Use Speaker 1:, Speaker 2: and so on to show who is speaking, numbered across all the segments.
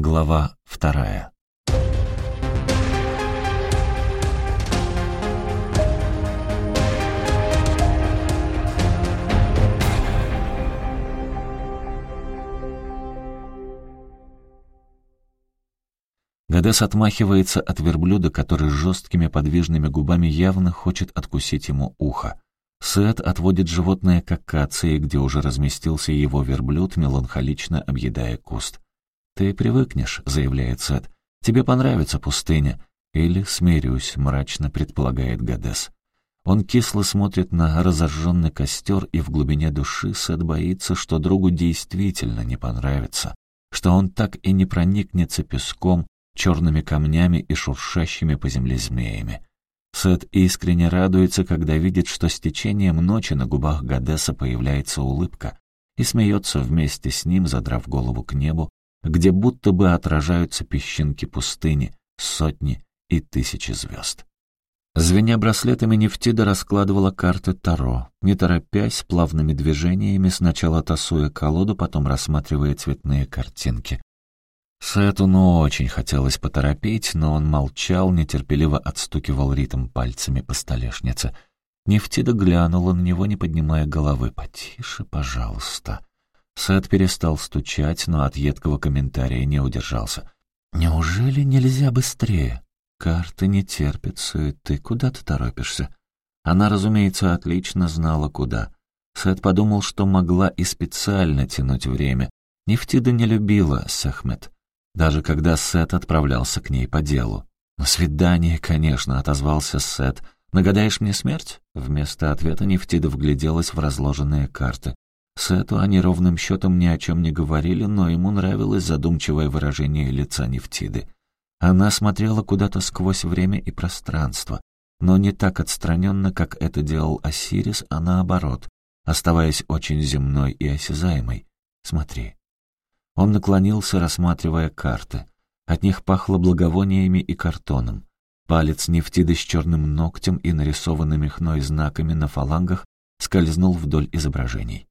Speaker 1: Глава вторая. Гадес отмахивается от верблюда, который жесткими подвижными губами явно хочет откусить ему ухо. Сет отводит животное к акации, где уже разместился его верблюд, меланхолично объедая куст. «Ты привыкнешь», — заявляет Сет. «Тебе понравится пустыня». «Или смирюсь», — мрачно предполагает Гадес. Он кисло смотрит на разожженный костер, и в глубине души Сет боится, что другу действительно не понравится, что он так и не проникнется песком, черными камнями и шуршащими по земле змеями. Сет искренне радуется, когда видит, что с течением ночи на губах Гадеса появляется улыбка, и смеется вместе с ним, задрав голову к небу, где будто бы отражаются песчинки пустыни, сотни и тысячи звезд. Звеня браслетами, Нефтида раскладывала карты Таро, не торопясь, плавными движениями, сначала тасуя колоду, потом рассматривая цветные картинки. Сету ну очень хотелось поторопить, но он молчал, нетерпеливо отстукивал ритм пальцами по столешнице. Нефтида глянула на него, не поднимая головы. «Потише, пожалуйста». Сет перестал стучать, но от едкого комментария не удержался. «Неужели нельзя быстрее? Карты не терпят суеты. Куда ты торопишься?» Она, разумеется, отлично знала, куда. Сет подумал, что могла и специально тянуть время. Нефтида не любила Сехмет, даже когда Сет отправлялся к ней по делу. «На свидание, конечно», — отозвался Сет. «Нагадаешь мне смерть?» Вместо ответа Нефтида вгляделась в разложенные карты. Сету они ровным счетом ни о чем не говорили, но ему нравилось задумчивое выражение лица Нефтиды. Она смотрела куда-то сквозь время и пространство, но не так отстраненно, как это делал Осирис, а наоборот, оставаясь очень земной и осязаемой. «Смотри». Он наклонился, рассматривая карты. От них пахло благовониями и картоном. Палец Нефтиды с черным ногтем и нарисованными хной знаками на фалангах скользнул вдоль изображений.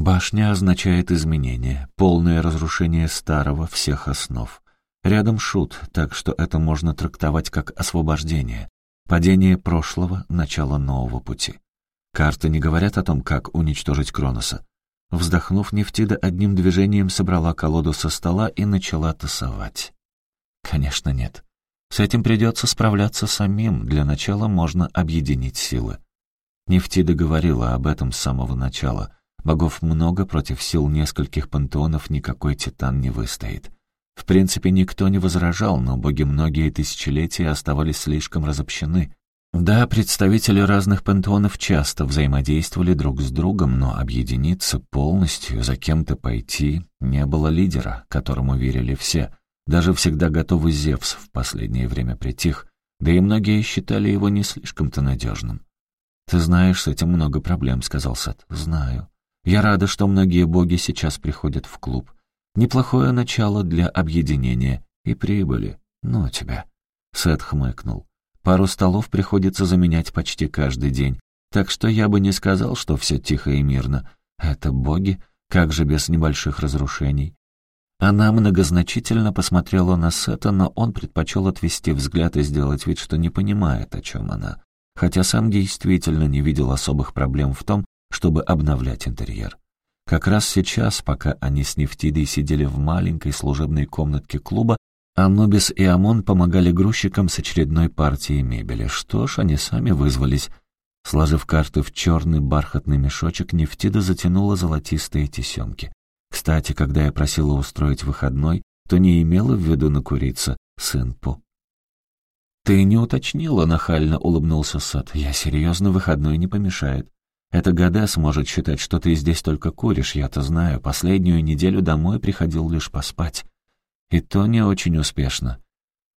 Speaker 1: Башня означает изменение, полное разрушение старого всех основ. Рядом шут, так что это можно трактовать как освобождение. Падение прошлого, начало нового пути. Карты не говорят о том, как уничтожить Кроноса. Вздохнув, Нефтида одним движением собрала колоду со стола и начала тасовать. Конечно, нет. С этим придется справляться самим. Для начала можно объединить силы. Нефтида говорила об этом с самого начала — Богов много, против сил нескольких пантеонов никакой титан не выстоит. В принципе, никто не возражал, но боги многие тысячелетия оставались слишком разобщены. Да, представители разных пантеонов часто взаимодействовали друг с другом, но объединиться полностью, за кем-то пойти, не было лидера, которому верили все. Даже всегда готовый Зевс в последнее время притих, да и многие считали его не слишком-то надежным. «Ты знаешь, с этим много проблем», — сказал Сет. «Знаю. Я рада, что многие боги сейчас приходят в клуб. Неплохое начало для объединения и прибыли. Ну тебя. Сет хмыкнул. Пару столов приходится заменять почти каждый день, так что я бы не сказал, что все тихо и мирно. Это боги, как же без небольших разрушений? Она многозначительно посмотрела на Сета, но он предпочел отвести взгляд и сделать вид, что не понимает, о чем она. Хотя сам действительно не видел особых проблем в том, чтобы обновлять интерьер. Как раз сейчас, пока они с Нефтидой сидели в маленькой служебной комнатке клуба, Анубис и Амон помогали грузчикам с очередной партией мебели. Что ж, они сами вызвались. Сложив карты в черный бархатный мешочек, Нефтида затянула золотистые тесемки. Кстати, когда я просила устроить выходной, то не имела в виду накуриться, сын По. «Ты не уточнила», — нахально улыбнулся Сад. «Я серьезно, выходной не помешает». Это Гадес может считать, что ты здесь только куришь, я-то знаю. Последнюю неделю домой приходил лишь поспать. И то не очень успешно.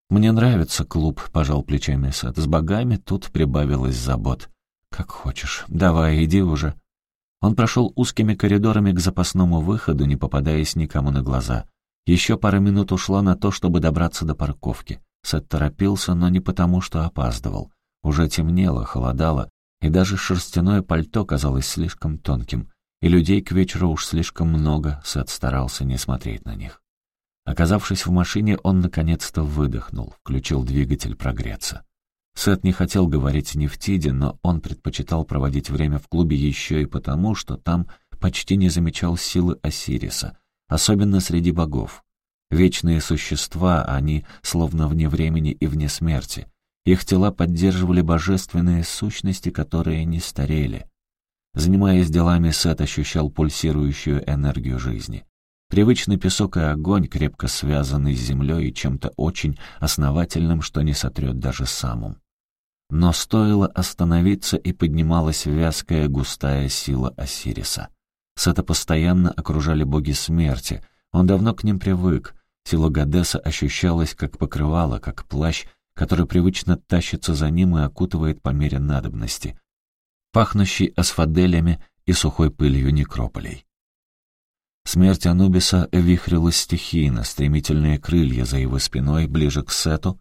Speaker 1: Мне нравится клуб, пожал плечами Сет. С богами тут прибавилось забот. Как хочешь. Давай, иди уже. Он прошел узкими коридорами к запасному выходу, не попадаясь никому на глаза. Еще пара минут ушла на то, чтобы добраться до парковки. Сет торопился, но не потому, что опаздывал. Уже темнело, холодало, и даже шерстяное пальто казалось слишком тонким, и людей к вечеру уж слишком много, Сет старался не смотреть на них. Оказавшись в машине, он наконец-то выдохнул, включил двигатель прогреться. Сет не хотел говорить не но он предпочитал проводить время в клубе еще и потому, что там почти не замечал силы Осириса, особенно среди богов. Вечные существа, они словно вне времени и вне смерти. Их тела поддерживали божественные сущности, которые не старели. Занимаясь делами, Сет ощущал пульсирующую энергию жизни. Привычный песок и огонь, крепко связанный с землей и чем-то очень основательным, что не сотрет даже самым. Но стоило остановиться, и поднималась вязкая густая сила Осириса. Сета постоянно окружали боги смерти. Он давно к ним привык. Сила Гадеса ощущалась как покрывало, как плащ, который привычно тащится за ним и окутывает по мере надобности, пахнущий асфаделями и сухой пылью некрополей. Смерть Анубиса вихрилась стихийно, стремительные крылья за его спиной, ближе к Сету,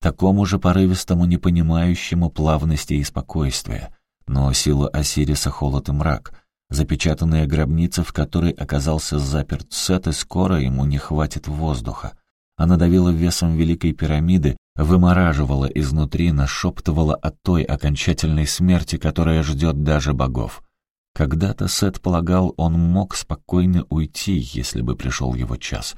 Speaker 1: такому же порывистому, непонимающему плавности и спокойствия, но сила Осириса — холод и мрак, запечатанная гробница, в которой оказался заперт Сет, и скоро ему не хватит воздуха. Она давила весом Великой пирамиды, вымораживала изнутри, нашептывала о той окончательной смерти, которая ждет даже богов. Когда-то Сет полагал, он мог спокойно уйти, если бы пришел его час.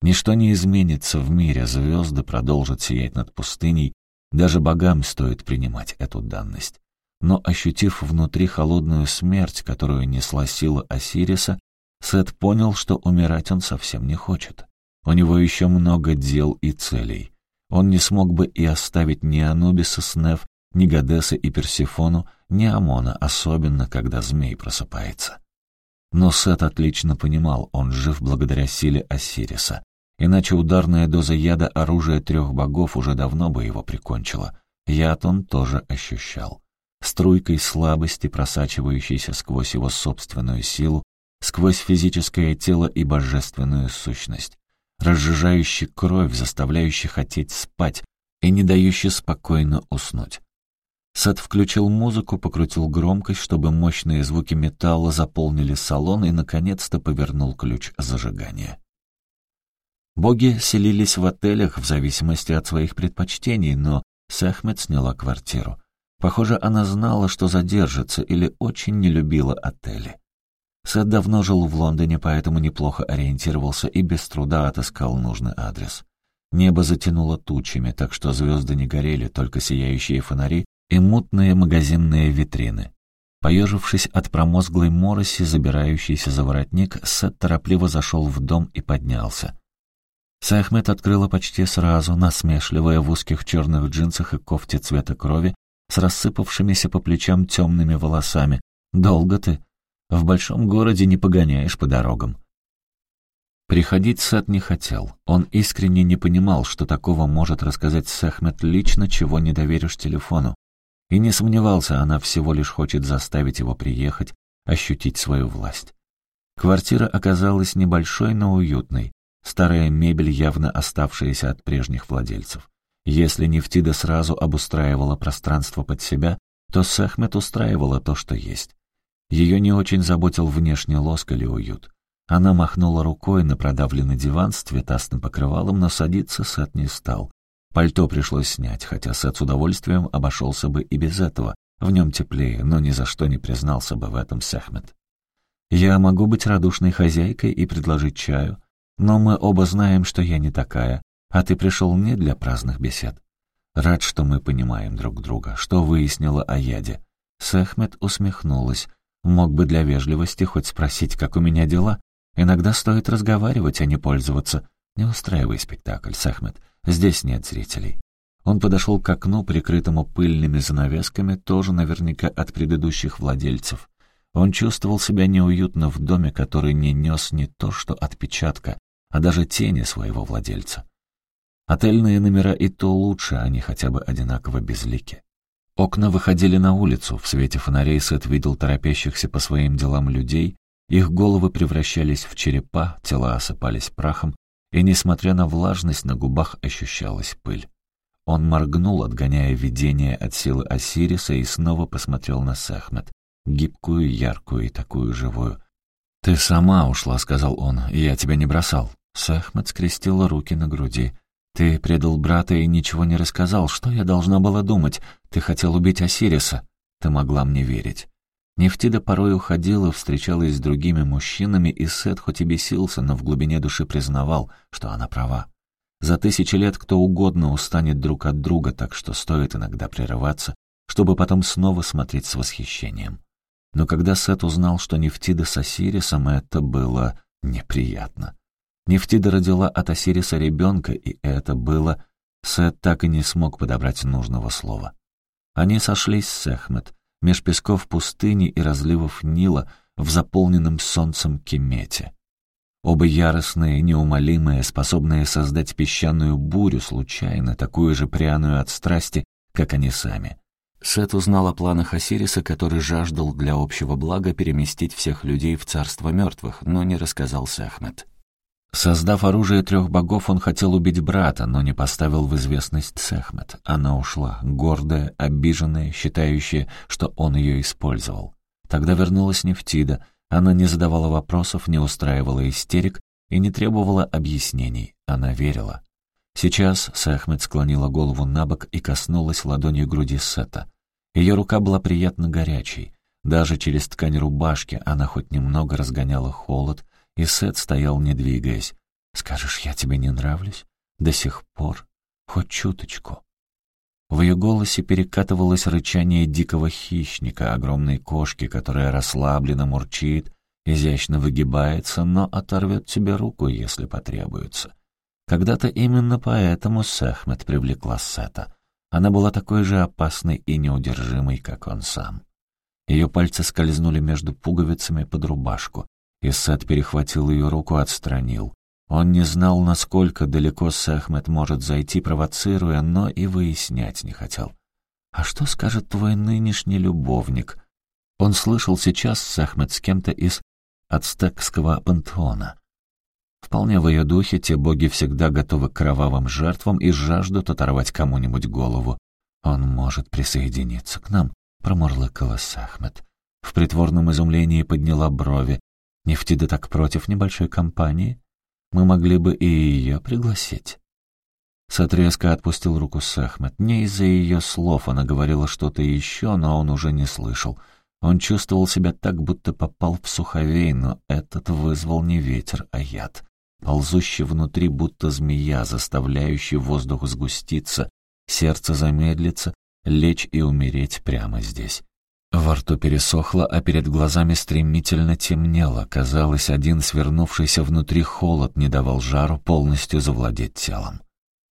Speaker 1: Ничто не изменится в мире, звезды продолжат сиять над пустыней, даже богам стоит принимать эту данность. Но ощутив внутри холодную смерть, которую несла сила Осириса, Сет понял, что умирать он совсем не хочет. У него еще много дел и целей. Он не смог бы и оставить ни Анубиса с Неф, ни Гадеса и Персифону, ни Амона, особенно когда змей просыпается. Но Сет отлично понимал, он жив благодаря силе Осириса. Иначе ударная доза яда оружия трех богов уже давно бы его прикончила. Яд он тоже ощущал. Струйкой слабости, просачивающейся сквозь его собственную силу, сквозь физическое тело и божественную сущность, разжижающий кровь, заставляющий хотеть спать и не дающий спокойно уснуть. Сет включил музыку, покрутил громкость, чтобы мощные звуки металла заполнили салон и, наконец-то, повернул ключ зажигания. Боги селились в отелях в зависимости от своих предпочтений, но Сахмед сняла квартиру. Похоже, она знала, что задержится или очень не любила отели. Сет давно жил в Лондоне, поэтому неплохо ориентировался и без труда отыскал нужный адрес. Небо затянуло тучами, так что звезды не горели, только сияющие фонари и мутные магазинные витрины. Поежившись от промозглой мороси, забирающейся за воротник, Сет торопливо зашел в дом и поднялся. Сайхмед открыла почти сразу, насмешливая в узких черных джинсах и кофте цвета крови, с рассыпавшимися по плечам темными волосами. «Долго ты? В большом городе не погоняешь по дорогам». Приходить Сет не хотел. Он искренне не понимал, что такого может рассказать Сэхмет лично, чего не доверишь телефону. И не сомневался, она всего лишь хочет заставить его приехать, ощутить свою власть. Квартира оказалась небольшой, но уютной. Старая мебель, явно оставшаяся от прежних владельцев. Если Нефтида сразу обустраивала пространство под себя, то Сехмет устраивала то, что есть. Ее не очень заботил внешний лоск или уют. Она махнула рукой на продавленный диван с цветастым покрывалом, но садиться Сет не стал. Пальто пришлось снять, хотя Сет с удовольствием обошелся бы и без этого. В нем теплее, но ни за что не признался бы в этом Сехмет. «Я могу быть радушной хозяйкой и предложить чаю, но мы оба знаем, что я не такая, а ты пришел не для праздных бесед. Рад, что мы понимаем друг друга, что выяснила о яде». Сехмет усмехнулась. «Мог бы для вежливости хоть спросить, как у меня дела. Иногда стоит разговаривать, а не пользоваться. Не устраивай спектакль, Сехмет. Здесь нет зрителей. Он подошел к окну, прикрытому пыльными занавесками, тоже наверняка от предыдущих владельцев. Он чувствовал себя неуютно в доме, который не нес не то что отпечатка, а даже тени своего владельца. Отельные номера и то лучше, они хотя бы одинаково безлики. Окна выходили на улицу, в свете фонарей Сет видел торопящихся по своим делам людей, их головы превращались в черепа, тела осыпались прахом, и, несмотря на влажность, на губах ощущалась пыль. Он моргнул, отгоняя видение от силы Осириса, и снова посмотрел на Сахмет, гибкую, яркую и такую живую. «Ты сама ушла», — сказал он, — «и я тебя не бросал». Сахмат скрестила руки на груди. «Ты предал брата и ничего не рассказал. Что я должна была думать? Ты хотел убить Осириса. Ты могла мне верить». Нефтида порой уходила, встречалась с другими мужчинами, и Сет хоть и бесился, но в глубине души признавал, что она права. За тысячи лет кто угодно устанет друг от друга, так что стоит иногда прерываться, чтобы потом снова смотреть с восхищением. Но когда Сет узнал, что Нефтида с Осирисом, это было неприятно. Нефтида родила от Осириса ребенка, и это было... Сет так и не смог подобрать нужного слова. Они сошлись с Эхмет, меж песков пустыни и разливов Нила в заполненном солнцем Кемете. Оба яростные, неумолимые, способные создать песчаную бурю, случайно, такую же пряную от страсти, как они сами. Сет узнал о планах Осириса, который жаждал для общего блага переместить всех людей в царство мертвых, но не рассказал Сахмет. Создав оружие трех богов, он хотел убить брата, но не поставил в известность Сехмет. Она ушла, гордая, обиженная, считающая, что он ее использовал. Тогда вернулась Нефтида. Она не задавала вопросов, не устраивала истерик и не требовала объяснений. Она верила. Сейчас Сехмет склонила голову на бок и коснулась ладонью груди Сета. Ее рука была приятно горячей. Даже через ткань рубашки она хоть немного разгоняла холод, и Сет стоял, не двигаясь. «Скажешь, я тебе не нравлюсь? До сих пор? Хоть чуточку?» В ее голосе перекатывалось рычание дикого хищника, огромной кошки, которая расслабленно мурчит, изящно выгибается, но оторвет тебе руку, если потребуется. Когда-то именно поэтому Сехмет привлекла Сета. Она была такой же опасной и неудержимой, как он сам. Ее пальцы скользнули между пуговицами под рубашку, Исет перехватил ее руку, отстранил. Он не знал, насколько далеко Сахмет может зайти, провоцируя, но и выяснять не хотел. «А что скажет твой нынешний любовник?» Он слышал сейчас Сахмет с кем-то из ацтекского пантеона. Вполне в ее духе те боги всегда готовы к кровавым жертвам и жаждут оторвать кому-нибудь голову. «Он может присоединиться к нам», — промурлыкала Сахмет. В притворном изумлении подняла брови. Нефтида так против небольшой компании. Мы могли бы и ее пригласить. Сотрезко отпустил руку Сахмет. Не из-за ее слов она говорила что-то еще, но он уже не слышал. Он чувствовал себя так, будто попал в суховей, но этот вызвал не ветер, а яд. Ползущий внутри, будто змея, заставляющий воздух сгуститься, сердце замедлиться, лечь и умереть прямо здесь. Во рту пересохло, а перед глазами стремительно темнело. Казалось, один свернувшийся внутри холод не давал жару полностью завладеть телом.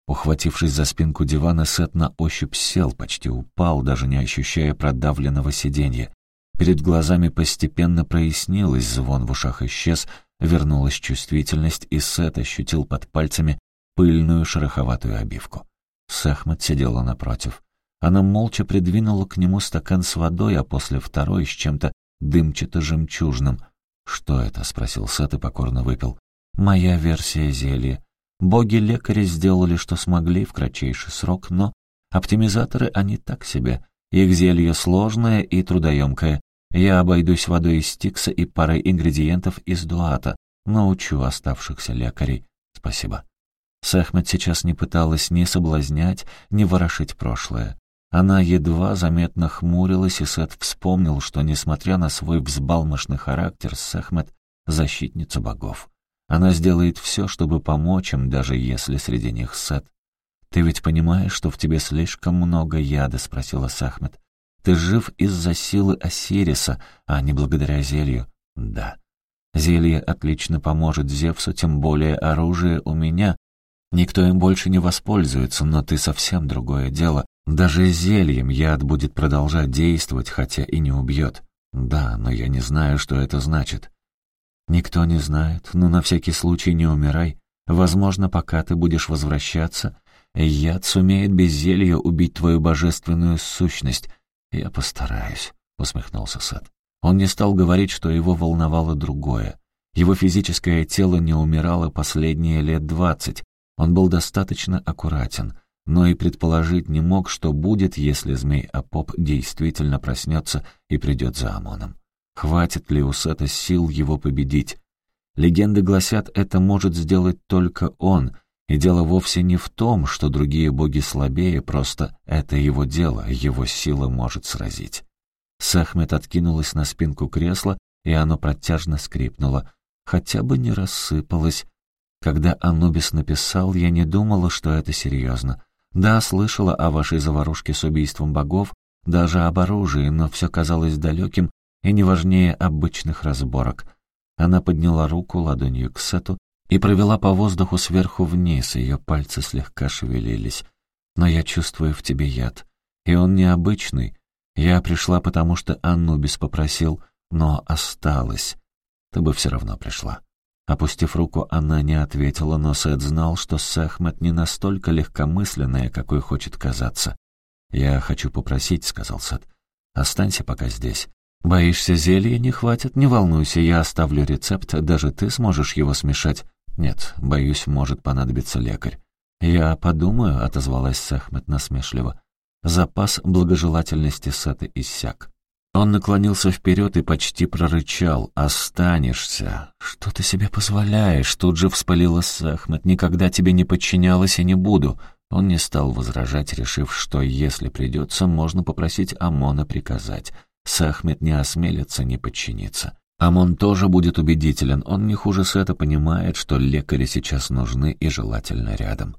Speaker 1: Ухватившись за спинку дивана, Сет на ощупь сел, почти упал, даже не ощущая продавленного сиденья. Перед глазами постепенно прояснилось, звон в ушах исчез, вернулась чувствительность, и Сет ощутил под пальцами пыльную шероховатую обивку. Сэхмат сидела напротив. Она молча придвинула к нему стакан с водой, а после второй с чем-то дымчато-жемчужным. «Что это?» — спросил Сет и покорно выпил. «Моя версия зелья. Боги-лекари сделали, что смогли в кратчайший срок, но оптимизаторы они так себе. Их зелье сложное и трудоемкое. Я обойдусь водой из стикса и парой ингредиентов из дуата. Научу оставшихся лекарей. Спасибо». Сэхмет сейчас не пыталась ни соблазнять, ни ворошить прошлое. Она едва заметно хмурилась, и Сет вспомнил, что, несмотря на свой взбалмошный характер, Сехмет — защитница богов. Она сделает все, чтобы помочь им, даже если среди них Сет. «Ты ведь понимаешь, что в тебе слишком много яда?» — спросила Сахмет. «Ты жив из-за силы Осириса, а не благодаря зелью?» «Да». «Зелье отлично поможет Зевсу, тем более оружие у меня. Никто им больше не воспользуется, но ты совсем другое дело. Даже зельем яд будет продолжать действовать, хотя и не убьет. Да, но я не знаю, что это значит. Никто не знает, но на всякий случай не умирай. Возможно, пока ты будешь возвращаться, яд сумеет без зелья убить твою божественную сущность. Я постараюсь, — усмехнулся Сет. Он не стал говорить, что его волновало другое. Его физическое тело не умирало последние лет двадцать. Он был достаточно аккуратен — но и предположить не мог, что будет, если змей-апоп действительно проснется и придет за Амоном. Хватит ли у Сета сил его победить? Легенды гласят, это может сделать только он, и дело вовсе не в том, что другие боги слабее, просто это его дело, его сила может сразить. Сахмет откинулась на спинку кресла, и оно протяжно скрипнуло. Хотя бы не рассыпалось. Когда Анубис написал, я не думала, что это серьезно. Да, слышала о вашей заварушке с убийством богов, даже об оружии, но все казалось далеким и не важнее обычных разборок. Она подняла руку ладонью к Сету и провела по воздуху сверху вниз, ее пальцы слегка шевелились. «Но я чувствую в тебе яд. И он необычный. Я пришла, потому что Анубис попросил, но осталась. Ты бы все равно пришла». Опустив руку, она не ответила, но Сет знал, что Сахмет не настолько легкомысленная, какой хочет казаться. «Я хочу попросить», — сказал Сет, — «останься пока здесь. Боишься, зелья не хватит? Не волнуйся, я оставлю рецепт, даже ты сможешь его смешать». «Нет, боюсь, может понадобиться лекарь». «Я подумаю», — отозвалась Сахмет насмешливо. Запас благожелательности Сета иссяк. Он наклонился вперед и почти прорычал. «Останешься! Что ты себе позволяешь?» Тут же вспылила Сахмет. «Никогда тебе не подчинялась и не буду». Он не стал возражать, решив, что если придется, можно попросить Амона приказать. Сахмет не осмелится не подчиниться. Амон тоже будет убедителен, он не хуже Сета понимает, что лекари сейчас нужны и желательно рядом.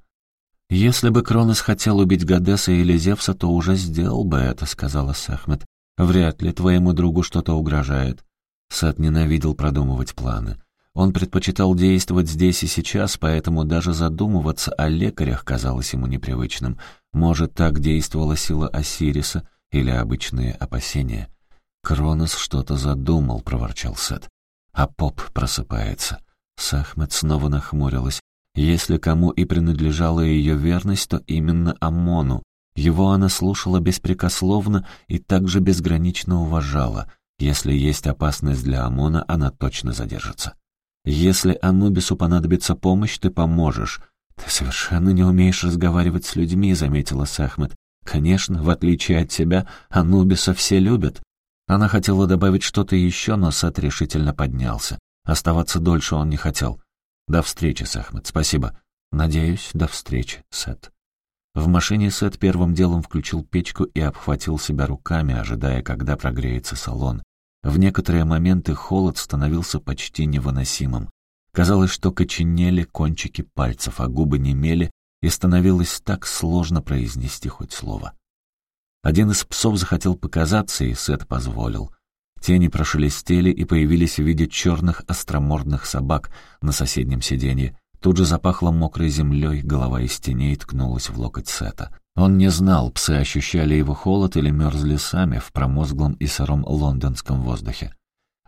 Speaker 1: «Если бы Кронос хотел убить Гадеса или Зевса, то уже сделал бы это», — сказала Сахмет. Вряд ли твоему другу что-то угрожает. Сад ненавидел продумывать планы. Он предпочитал действовать здесь и сейчас, поэтому даже задумываться о лекарях казалось ему непривычным. Может, так действовала сила Осириса или обычные опасения. «Кронос что-то задумал», — проворчал Сет. А поп просыпается. Сахмет снова нахмурилась. Если кому и принадлежала ее верность, то именно Амону, его она слушала беспрекословно и также безгранично уважала. Если есть опасность для Амона, она точно задержится. Если Анубису понадобится помощь, ты поможешь. Ты совершенно не умеешь разговаривать с людьми, заметила Сахмет. Конечно, в отличие от тебя, Анубиса все любят. Она хотела добавить что-то еще, но Сет решительно поднялся. Оставаться дольше он не хотел. До встречи, Сахмет, спасибо. Надеюсь, до встречи, Сет. В машине Сет первым делом включил печку и обхватил себя руками, ожидая, когда прогреется салон. В некоторые моменты холод становился почти невыносимым. Казалось, что коченели кончики пальцев, а губы немели, и становилось так сложно произнести хоть слово. Один из псов захотел показаться, и Сет позволил. Тени прошелестели и появились в виде черных остромордных собак на соседнем сиденье, Тут же запахло мокрой землей, голова из теней ткнулась в локоть Сета. Он не знал, псы ощущали его холод или мерзли сами в промозглом и сыром лондонском воздухе.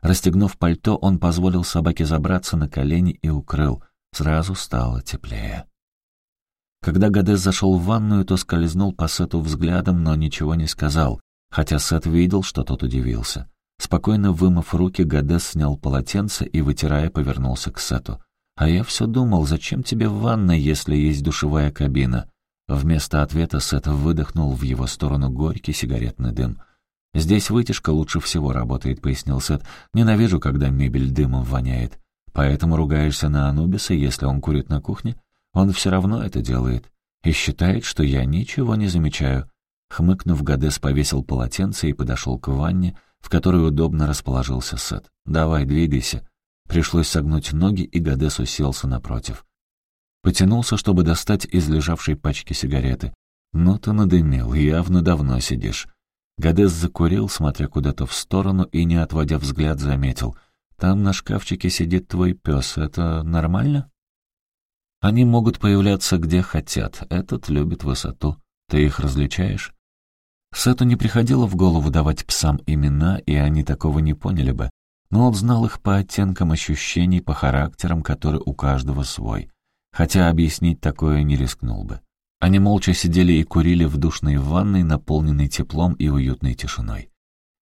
Speaker 1: Расстегнув пальто, он позволил собаке забраться на колени и укрыл. Сразу стало теплее. Когда Гадес зашел в ванную, то скользнул по Сету взглядом, но ничего не сказал, хотя Сет видел, что тот удивился. Спокойно вымыв руки, Гадес снял полотенце и, вытирая, повернулся к Сету. «А я все думал, зачем тебе в ванной, если есть душевая кабина?» Вместо ответа Сет выдохнул в его сторону горький сигаретный дым. «Здесь вытяжка лучше всего работает», — пояснил Сет. «Ненавижу, когда мебель дымом воняет. Поэтому ругаешься на Анубиса, если он курит на кухне? Он все равно это делает. И считает, что я ничего не замечаю». Хмыкнув, Гадес повесил полотенце и подошел к ванне, в которой удобно расположился Сет. «Давай, двигайся. Пришлось согнуть ноги, и Гадес уселся напротив. Потянулся, чтобы достать из лежавшей пачки сигареты. «Ну ты надымел, явно давно сидишь». Гадес закурил, смотря куда-то в сторону, и, не отводя взгляд, заметил. «Там на шкафчике сидит твой пес. Это нормально?» «Они могут появляться где хотят. Этот любит высоту. Ты их различаешь?» Сету не приходило в голову давать псам имена, и они такого не поняли бы но он знал их по оттенкам ощущений, по характерам, который у каждого свой. Хотя объяснить такое не рискнул бы. Они молча сидели и курили в душной ванной, наполненной теплом и уютной тишиной.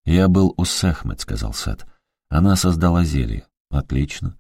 Speaker 1: «Я был у Сехмет», — сказал Сет. «Она создала зелье. Отлично.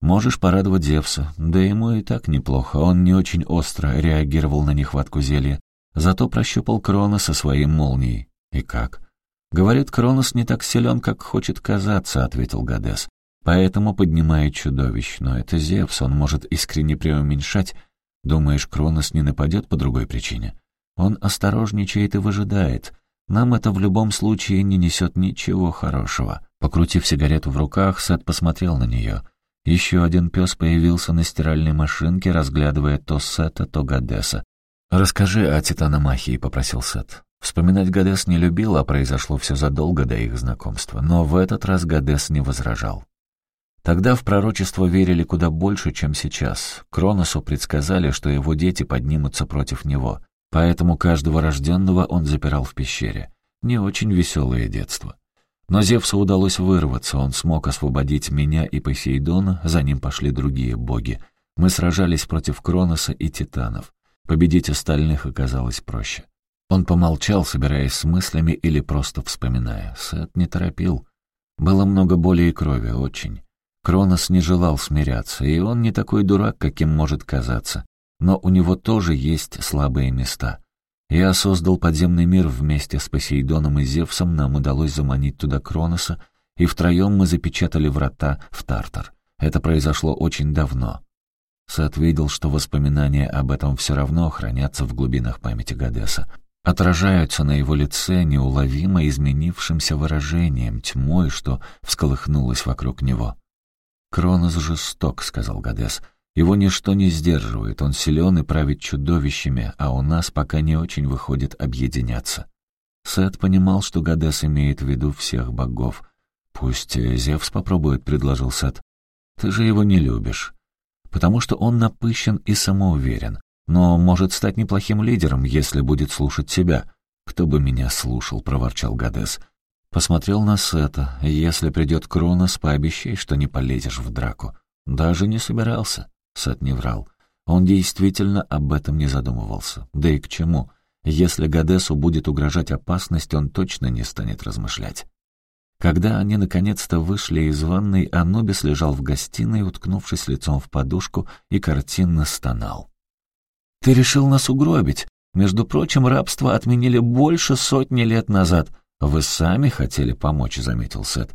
Speaker 1: Можешь порадовать Зевса. Да ему и так неплохо. Он не очень остро реагировал на нехватку зелья. Зато прощупал Крона со своей молнией. И как? «Говорит, Кронос не так силен, как хочет казаться», — ответил Гадес. Поэтому поднимает чудовищ, но это Зевс, он может искренне преуменьшать. Думаешь, Кронос не нападет по другой причине? Он осторожничает и выжидает. Нам это в любом случае не несет ничего хорошего. Покрутив сигарету в руках, Сет посмотрел на нее. Еще один пес появился на стиральной машинке, разглядывая то Сета, то Гадеса. «Расскажи о титаномахии», — попросил Сет. Вспоминать Гадес не любил, а произошло все задолго до их знакомства. Но в этот раз Гадес не возражал. Тогда в пророчество верили куда больше, чем сейчас. Кроносу предсказали, что его дети поднимутся против него. Поэтому каждого рожденного он запирал в пещере. Не очень веселое детство. Но Зевсу удалось вырваться, он смог освободить меня и Посейдона, за ним пошли другие боги. Мы сражались против Кроноса и Титанов. Победить остальных оказалось проще. Он помолчал, собираясь с мыслями или просто вспоминая. Сет не торопил. Было много боли и крови, очень. Кронос не желал смиряться, и он не такой дурак, каким может казаться. Но у него тоже есть слабые места. Я создал подземный мир вместе с Посейдоном и Зевсом, нам удалось заманить туда Кроноса, и втроем мы запечатали врата в Тартар. Это произошло очень давно. Сет видел, что воспоминания об этом все равно хранятся в глубинах памяти Гадеса, отражаются на его лице неуловимо изменившимся выражением, тьмой, что всколыхнулось вокруг него. «Кронос жесток», — сказал Гадес. «Его ничто не сдерживает, он силен и правит чудовищами, а у нас пока не очень выходит объединяться». Сет понимал, что Гадес имеет в виду всех богов. «Пусть Зевс попробует», — предложил Сет. «Ты же его не любишь». «Потому что он напыщен и самоуверен, но может стать неплохим лидером, если будет слушать себя». «Кто бы меня слушал», — проворчал Гадес. Посмотрел на Сета. «Если придет Кронос, пообещай, что не полезешь в драку». Даже не собирался. Сет не врал. Он действительно об этом не задумывался. Да и к чему? Если Гадесу будет угрожать опасность, он точно не станет размышлять. Когда они наконец-то вышли из ванной, Анубис лежал в гостиной, уткнувшись лицом в подушку, и картинно стонал. «Ты решил нас угробить. Между прочим, рабство отменили больше сотни лет назад. «Вы сами хотели помочь», — заметил Сет.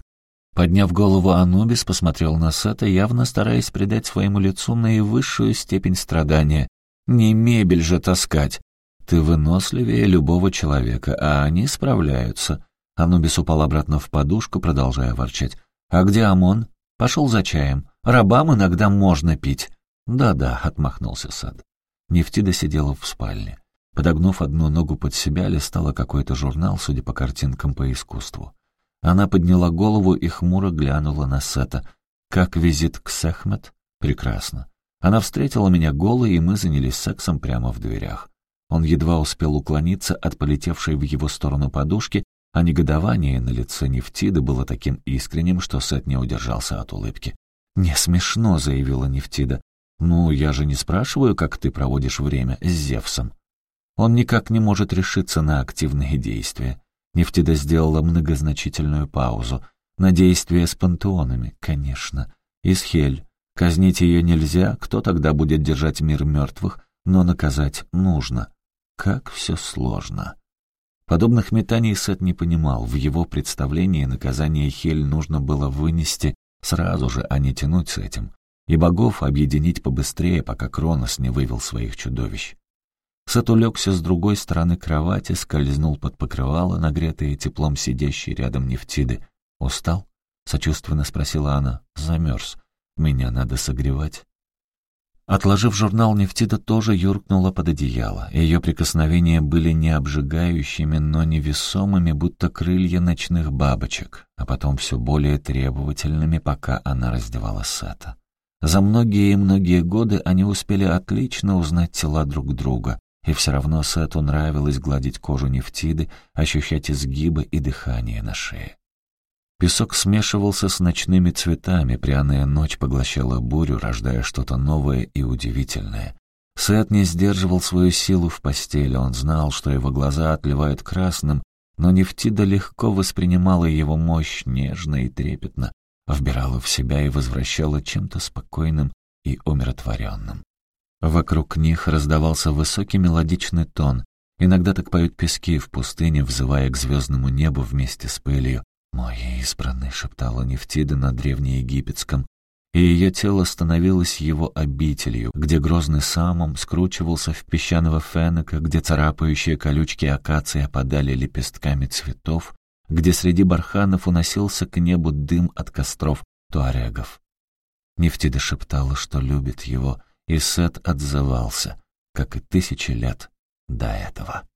Speaker 1: Подняв голову, Анубис посмотрел на Сета, явно стараясь придать своему лицу наивысшую степень страдания. «Не мебель же таскать. Ты выносливее любого человека, а они справляются». Анубис упал обратно в подушку, продолжая ворчать. «А где Амон? Пошел за чаем. Рабам иногда можно пить». «Да-да», — отмахнулся Сет. Нефтида сидела в спальне. Подогнув одну ногу под себя, листала какой-то журнал, судя по картинкам по искусству. Она подняла голову и хмуро глянула на Сета. «Как визит к Сехмет?» «Прекрасно. Она встретила меня голой, и мы занялись сексом прямо в дверях. Он едва успел уклониться от полетевшей в его сторону подушки, а негодование на лице Нефтиды было таким искренним, что Сет не удержался от улыбки. «Не смешно», — заявила Нефтида. «Ну, я же не спрашиваю, как ты проводишь время с Зевсом». Он никак не может решиться на активные действия. Нефтида сделала многозначительную паузу. На действия с пантеонами, конечно. Исхель. Казнить ее нельзя, кто тогда будет держать мир мертвых, но наказать нужно. Как все сложно. Подобных метаний Сет не понимал. В его представлении наказание Хель нужно было вынести сразу же, а не тянуть с этим. И богов объединить побыстрее, пока Кронос не вывел своих чудовищ. Сет улегся с другой стороны кровати, скользнул под покрывало, нагретое теплом сидящей рядом нефтиды. «Устал?» — сочувственно спросила она. «Замерз. Меня надо согревать». Отложив журнал, Нефтида тоже юркнула под одеяло. Ее прикосновения были не обжигающими, но невесомыми, будто крылья ночных бабочек, а потом все более требовательными, пока она раздевала Сета. За многие и многие годы они успели отлично узнать тела друг друга, и все равно Сету нравилось гладить кожу нефтиды, ощущать изгибы и дыхание на шее. Песок смешивался с ночными цветами, пряная ночь поглощала бурю, рождая что-то новое и удивительное. Сет не сдерживал свою силу в постели, он знал, что его глаза отливают красным, но Нефтида легко воспринимала его мощь нежно и трепетно, вбирала в себя и возвращала чем-то спокойным и умиротворенным. Вокруг них раздавался высокий мелодичный тон. Иногда так поют пески в пустыне, взывая к звездному небу вместе с пылью. «Мой избранный», — шептала Нефтида на древнеегипетском, и ее тело становилось его обителью, где грозный самом скручивался в песчаного фенека, где царапающие колючки акации опадали лепестками цветов, где среди барханов уносился к небу дым от костров туарегов. Нефтида шептала, что любит его, и Сет отзывался, как и тысячи лет до этого.